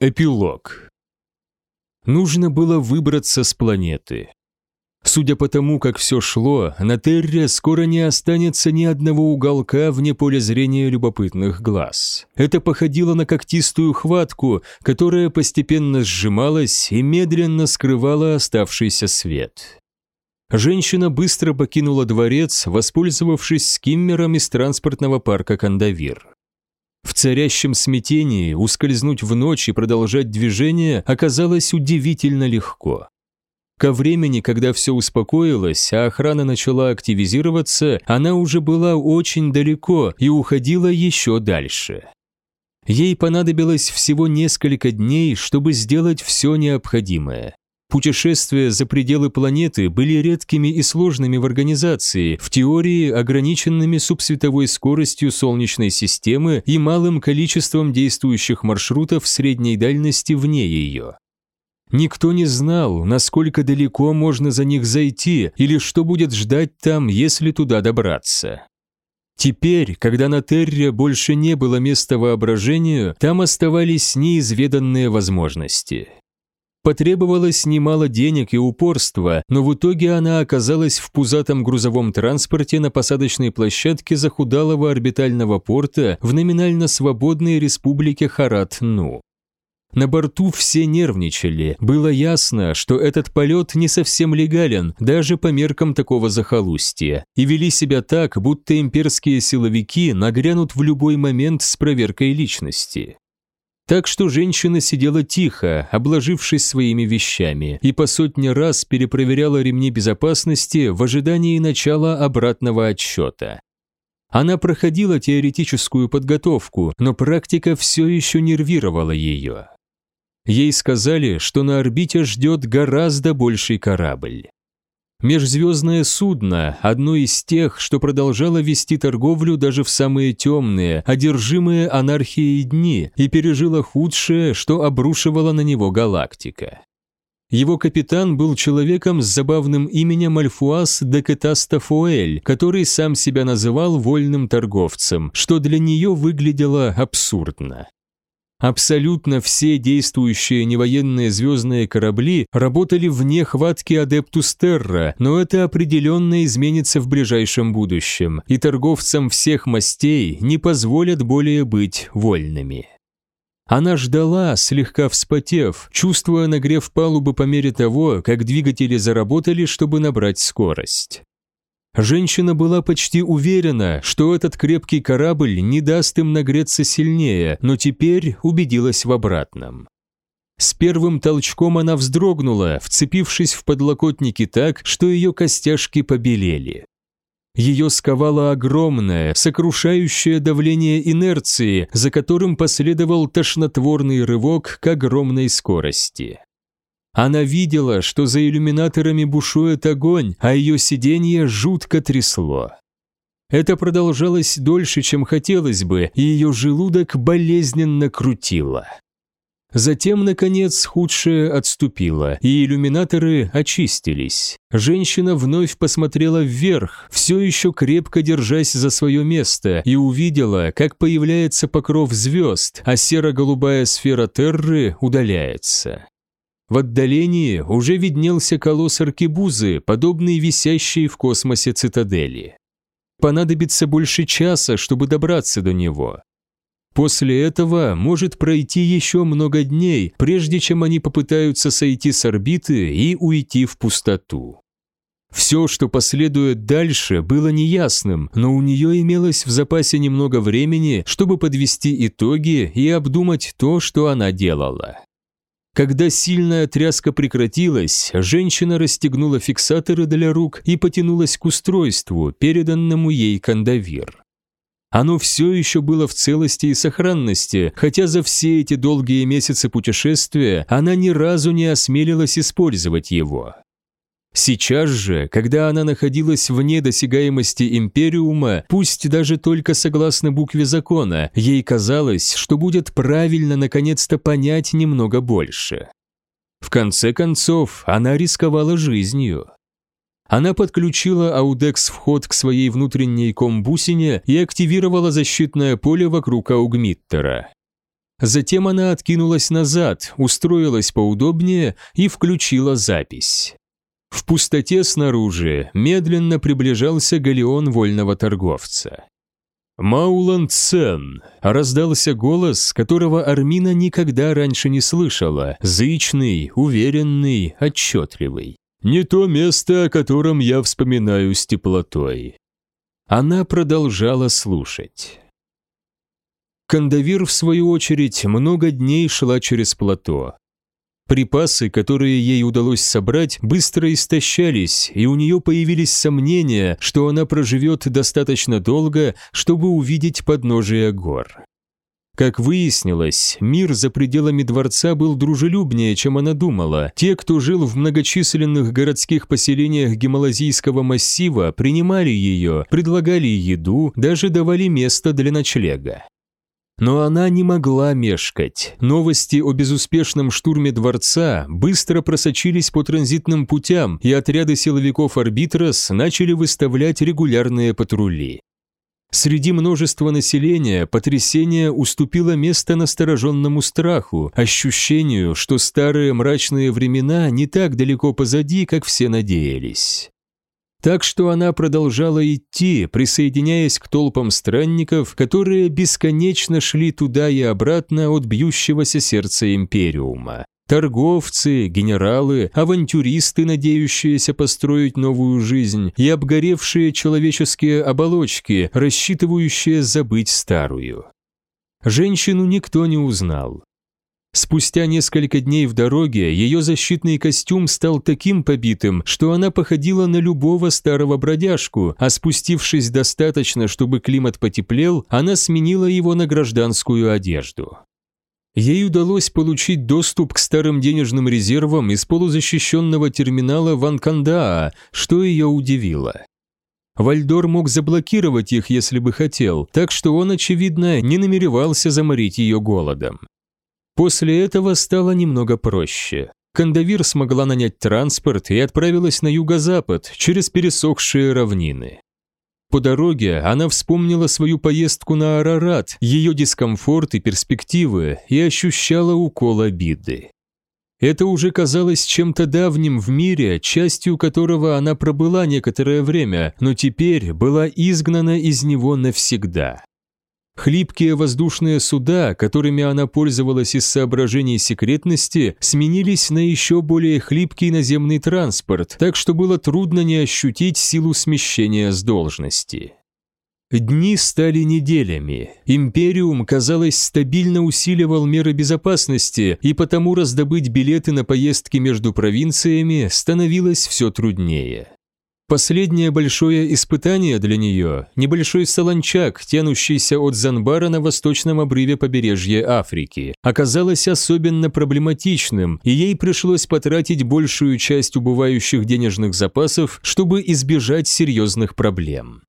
Эпилог. Нужно было выбраться с планеты. Судя по тому, как все шло, на Терре скоро не останется ни одного уголка вне поля зрения любопытных глаз. Это походило на когтистую хватку, которая постепенно сжималась и медленно скрывала оставшийся свет. Женщина быстро покинула дворец, воспользовавшись скиммером из транспортного парка Кандавир. В царящем смятении ускользнуть в ночь и продолжать движение оказалось удивительно легко. Ко времени, когда все успокоилось, а охрана начала активизироваться, она уже была очень далеко и уходила еще дальше. Ей понадобилось всего несколько дней, чтобы сделать все необходимое. Путешествия за пределы планеты были редкими и сложными в организации, в теории ограниченными субсветовой скоростью Солнечной системы и малым количеством действующих маршрутов средней дальности вне ее. Никто не знал, насколько далеко можно за них зайти или что будет ждать там, если туда добраться. Теперь, когда на Терре больше не было места воображению, там оставались неизведанные возможности. Потребовалось немало денег и упорства, но в итоге она оказалась в пузатом грузовом транспорте на посадочной площадке захудалого орбитального порта в номинально свободной республике Харат-Ну. На борту все нервничали, было ясно, что этот полет не совсем легален, даже по меркам такого захолустья, и вели себя так, будто имперские силовики нагрянут в любой момент с проверкой личности. Так что женщина сидела тихо, обложившись своими вещами, и по сотне раз перепроверяла ремни безопасности в ожидании начала обратного отсчета. Она проходила теоретическую подготовку, но практика все еще нервировала ее. Ей сказали, что на орбите ждет гораздо больший корабль. Межзвездное судно – одно из тех, что продолжало вести торговлю даже в самые темные, одержимые анархией дни и пережило худшее, что обрушивала на него галактика. Его капитан был человеком с забавным именем Альфуас де Кетастафуэль, который сам себя называл вольным торговцем, что для нее выглядело абсурдно. Абсолютно все действующие невоенные звездные корабли работали вне хватки Адептус Терра, но это определенно изменится в ближайшем будущем, и торговцам всех мастей не позволят более быть вольными. Она ждала, слегка вспотев, чувствуя нагрев палубы по мере того, как двигатели заработали, чтобы набрать скорость. Женщина была почти уверена, что этот крепкий корабль не даст им нагреться сильнее, но теперь убедилась в обратном. С первым толчком она вздрогнула, вцепившись в подлокотники так, что ее костяшки побелели. Ее сковало огромное, сокрушающее давление инерции, за которым последовал тошнотворный рывок к огромной скорости. Она видела, что за иллюминаторами бушует огонь, а ее сиденье жутко трясло. Это продолжалось дольше, чем хотелось бы, и ее желудок болезненно крутило. Затем, наконец, худшее отступило, и иллюминаторы очистились. Женщина вновь посмотрела вверх, все еще крепко держась за свое место, и увидела, как появляется покров звезд, а серо-голубая сфера Терры удаляется. В отдалении уже виднелся колосс Аркебузы, подобный висящей в космосе цитадели. Понадобится больше часа, чтобы добраться до него. После этого может пройти еще много дней, прежде чем они попытаются сойти с орбиты и уйти в пустоту. Все, что последует дальше, было неясным, но у нее имелось в запасе немного времени, чтобы подвести итоги и обдумать то, что она делала. Когда сильная тряска прекратилась, женщина расстегнула фиксаторы для рук и потянулась к устройству, переданному ей кандавир. Оно все еще было в целости и сохранности, хотя за все эти долгие месяцы путешествия она ни разу не осмелилась использовать его. Сейчас же, когда она находилась вне досягаемости Империума, пусть даже только согласно букве закона, ей казалось, что будет правильно наконец-то понять немного больше. В конце концов, она рисковала жизнью. Она подключила Аудекс-вход к своей внутренней комбусине и активировала защитное поле вокруг Аугмиттера. Затем она откинулась назад, устроилась поудобнее и включила запись. В пустоте снаружи медленно приближался галеон вольного торговца. «Маулан Цен!» – раздался голос, которого Армина никогда раньше не слышала, зычный, уверенный, отчетливый. «Не то место, о котором я вспоминаю с теплотой». Она продолжала слушать. Кандавир, в свою очередь, много дней шла через плато. Припасы, которые ей удалось собрать, быстро истощались, и у нее появились сомнения, что она проживет достаточно долго, чтобы увидеть подножие гор. Как выяснилось, мир за пределами дворца был дружелюбнее, чем она думала. Те, кто жил в многочисленных городских поселениях Гималазийского массива, принимали ее, предлагали еду, даже давали место для ночлега. Но она не могла мешкать. Новости о безуспешном штурме дворца быстро просочились по транзитным путям, и отряды силовиков Арбитрос начали выставлять регулярные патрули. Среди множества населения потрясение уступило место настороженному страху, ощущению, что старые мрачные времена не так далеко позади, как все надеялись. Так что она продолжала идти, присоединяясь к толпам странников, которые бесконечно шли туда и обратно от бьющегося сердца Империума. Торговцы, генералы, авантюристы, надеющиеся построить новую жизнь, и обгоревшие человеческие оболочки, рассчитывающие забыть старую. Женщину никто не узнал. Спустя несколько дней в дороге ее защитный костюм стал таким побитым, что она походила на любого старого бродяжку, а спустившись достаточно, чтобы климат потеплел, она сменила его на гражданскую одежду. Ей удалось получить доступ к старым денежным резервам из полузащищенного терминала Ванкандаа, что ее удивило. Вальдор мог заблокировать их, если бы хотел, так что он, очевидно, не намеревался заморить ее голодом. После этого стало немного проще. Кандавир смогла нанять транспорт и отправилась на юго-запад, через пересохшие равнины. По дороге она вспомнила свою поездку на Арарат, ее дискомфорт и перспективы, и ощущала укол обиды. Это уже казалось чем-то давним в мире, частью которого она пробыла некоторое время, но теперь была изгнана из него навсегда. Хлипкие воздушные суда, которыми она пользовалась из соображений секретности, сменились на еще более хлипкий наземный транспорт, так что было трудно не ощутить силу смещения с должности. Дни стали неделями. Империум, казалось, стабильно усиливал меры безопасности, и потому раздобыть билеты на поездки между провинциями становилось все труднее. Последнее большое испытание для нее – небольшой солончак, тянущийся от Занбара на восточном обрыве побережья Африки, оказалось особенно проблематичным, и ей пришлось потратить большую часть убывающих денежных запасов, чтобы избежать серьезных проблем.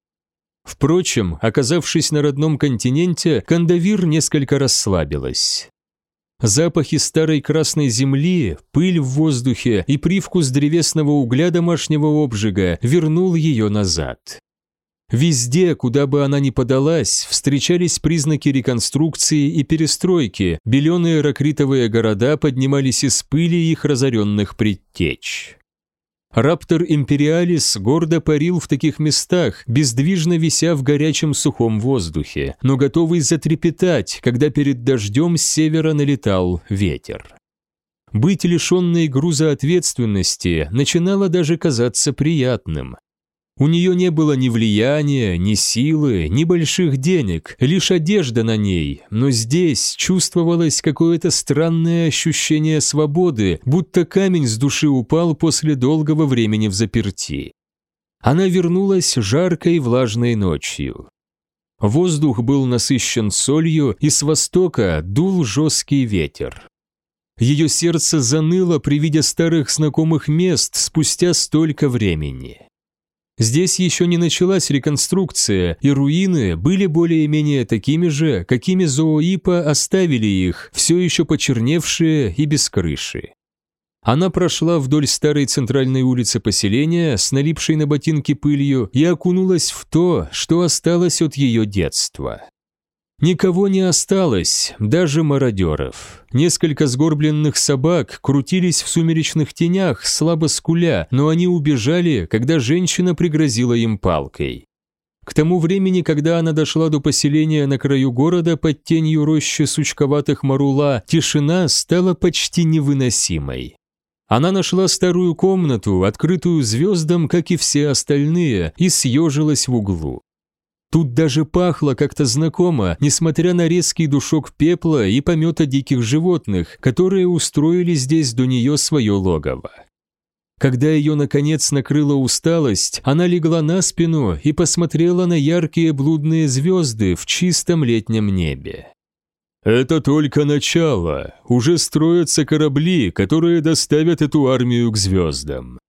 Впрочем, оказавшись на родном континенте, Кандавир несколько расслабилась. Запахи старой красной земли, пыль в воздухе и привкус древесного угля домашнего обжига вернул ее назад. Везде, куда бы она ни подалась, встречались признаки реконструкции и перестройки, беленые ракритовые города поднимались из пыли их разоренных предтеч. Раптор Империалис гордо парил в таких местах, бездвижно вися в горячем сухом воздухе, но готовый затрепетать, когда перед дождем с севера налетал ветер. Быть лишенной груза ответственности начинало даже казаться приятным. У нее не было ни влияния, ни силы, ни больших денег, лишь одежда на ней, но здесь чувствовалось какое-то странное ощущение свободы, будто камень с души упал после долгого времени в заперти. Она вернулась жаркой влажной ночью. Воздух был насыщен солью, и с востока дул жесткий ветер. Ее сердце заныло при виде старых знакомых мест спустя столько времени. Здесь еще не началась реконструкция, и руины были более-менее такими же, какими зооипа оставили их, все еще почерневшие и без крыши. Она прошла вдоль старой центральной улицы поселения с налипшей на ботинки пылью и окунулась в то, что осталось от ее детства. Никого не осталось, даже мародеров. Несколько сгорбленных собак крутились в сумеречных тенях, слабо скуля, но они убежали, когда женщина пригрозила им палкой. К тому времени, когда она дошла до поселения на краю города под тенью рощи сучковатых марула, тишина стала почти невыносимой. Она нашла старую комнату, открытую звездам, как и все остальные, и съежилась в углу. Тут даже пахло как-то знакомо, несмотря на резкий душок пепла и помета диких животных, которые устроили здесь до нее свое логово. Когда ее, наконец, накрыла усталость, она легла на спину и посмотрела на яркие блудные звезды в чистом летнем небе. «Это только начало. Уже строятся корабли, которые доставят эту армию к звездам.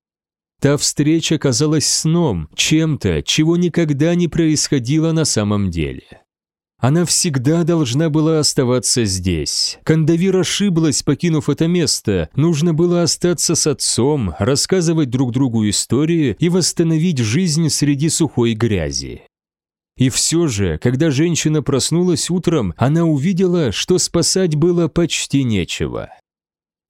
Та встреча казалась сном, чем-то, чего никогда не происходило на самом деле. Она всегда должна была оставаться здесь. Кандавир ошиблась, покинув это место. Нужно было остаться с отцом, рассказывать друг другу истории и восстановить жизнь среди сухой грязи. И все же, когда женщина проснулась утром, она увидела, что спасать было почти нечего.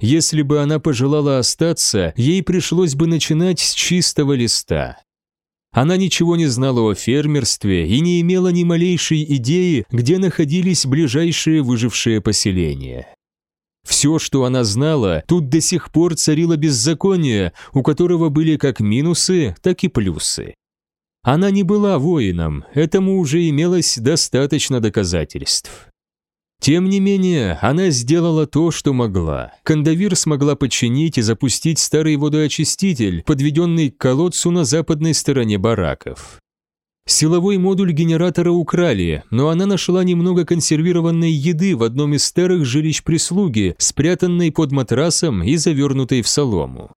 Если бы она пожелала остаться, ей пришлось бы начинать с чистого листа. Она ничего не знала о фермерстве и не имела ни малейшей идеи, где находились ближайшие выжившие поселения. Все, что она знала, тут до сих пор царило беззаконие, у которого были как минусы, так и плюсы. Она не была воином, этому уже имелось достаточно доказательств. Тем не менее, она сделала то, что могла. Кандавир смогла починить и запустить старый водоочиститель, подведенный к колодцу на западной стороне бараков. Силовой модуль генератора украли, но она нашла немного консервированной еды в одном из старых жилищ прислуги, спрятанной под матрасом и завернутой в солому.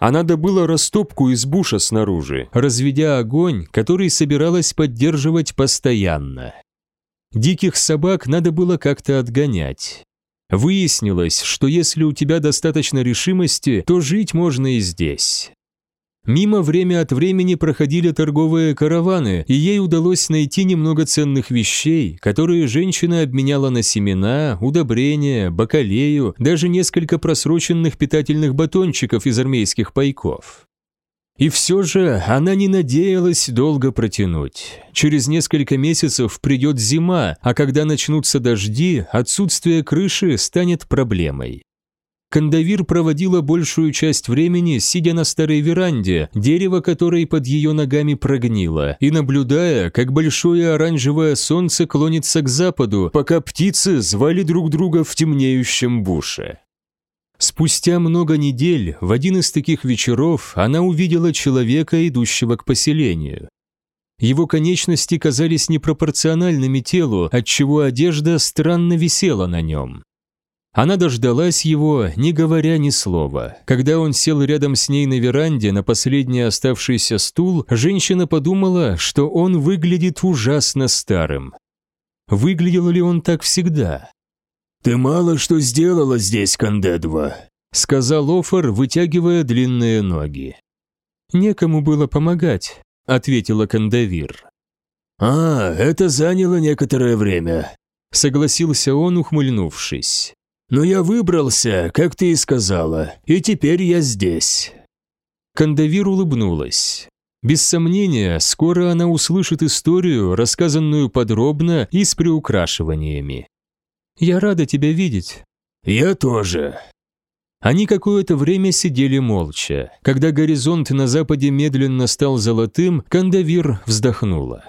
Она добыла растопку из буша снаружи, разведя огонь, который собиралась поддерживать постоянно. Диких собак надо было как-то отгонять. Выяснилось, что если у тебя достаточно решимости, то жить можно и здесь. Мимо время от времени проходили торговые караваны, и ей удалось найти немного ценных вещей, которые женщина обменяла на семена, удобрения, бакалею, даже несколько просроченных питательных батончиков из армейских пайков. И все же она не надеялась долго протянуть. Через несколько месяцев придет зима, а когда начнутся дожди, отсутствие крыши станет проблемой. Кандавир проводила большую часть времени, сидя на старой веранде, дерево которой под ее ногами прогнило, и наблюдая, как большое оранжевое солнце клонится к западу, пока птицы звали друг друга в темнеющем буше. Спустя много недель, в один из таких вечеров, она увидела человека, идущего к поселению. Его конечности казались непропорциональными телу, отчего одежда странно висела на нем. Она дождалась его, не говоря ни слова. Когда он сел рядом с ней на веранде на последний оставшийся стул, женщина подумала, что он выглядит ужасно старым. Выглядел ли он так всегда? «Ты мало что сделала здесь, Кандедва», — сказал Офор, вытягивая длинные ноги. «Некому было помогать», — ответила Кандавир. «А, это заняло некоторое время», — согласился он, ухмыльнувшись. «Но я выбрался, как ты и сказала, и теперь я здесь». Кандавир улыбнулась. Без сомнения, скоро она услышит историю, рассказанную подробно и с приукрашиваниями. Я рада тебя видеть». «Я тоже». Они какое-то время сидели молча. Когда горизонт на западе медленно стал золотым, Кандавир вздохнула.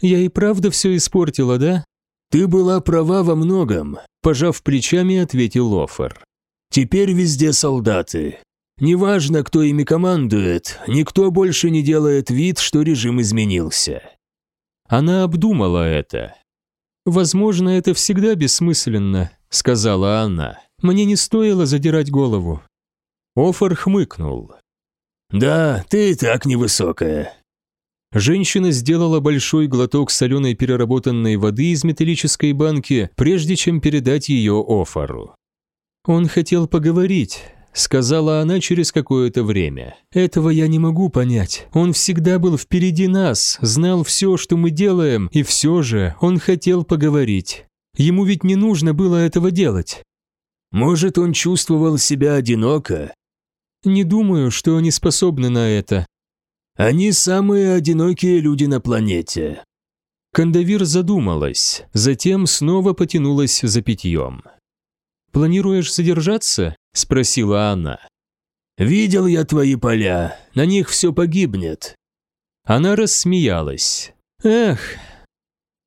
«Я и правда все испортила, да?» «Ты была права во многом», – пожав плечами, ответил Лофер. «Теперь везде солдаты. Неважно, кто ими командует, никто больше не делает вид, что режим изменился». Она обдумала это. «Возможно, это всегда бессмысленно», — сказала она. «Мне не стоило задирать голову». Офор хмыкнул. «Да, ты и так невысокая». Женщина сделала большой глоток соленой переработанной воды из металлической банки, прежде чем передать ее Офору. «Он хотел поговорить», — сказала она через какое-то время. «Этого я не могу понять. Он всегда был впереди нас, знал все, что мы делаем, и все же он хотел поговорить. Ему ведь не нужно было этого делать». «Может, он чувствовал себя одиноко?» «Не думаю, что они способны на это». «Они самые одинокие люди на планете». Кандавир задумалась, затем снова потянулась за питьем. «Планируешь задержаться?» – спросила она. «Видел я твои поля, на них все погибнет». Она рассмеялась. «Эх!»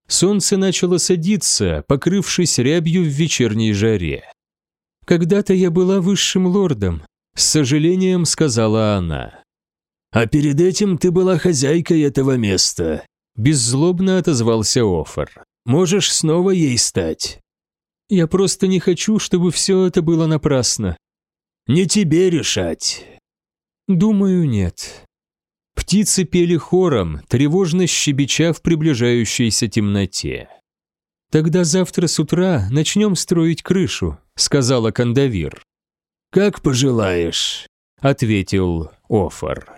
Солнце начало садиться, покрывшись рябью в вечерней жаре. «Когда-то я была высшим лордом», – с сожалением сказала она. «А перед этим ты была хозяйкой этого места», – беззлобно отозвался Офор. «Можешь снова ей стать». Я просто не хочу, чтобы все это было напрасно. Не тебе решать. Думаю, нет. Птицы пели хором, тревожно щебеча в приближающейся темноте. «Тогда завтра с утра начнем строить крышу», — сказала Кандавир. «Как пожелаешь», — ответил Офар.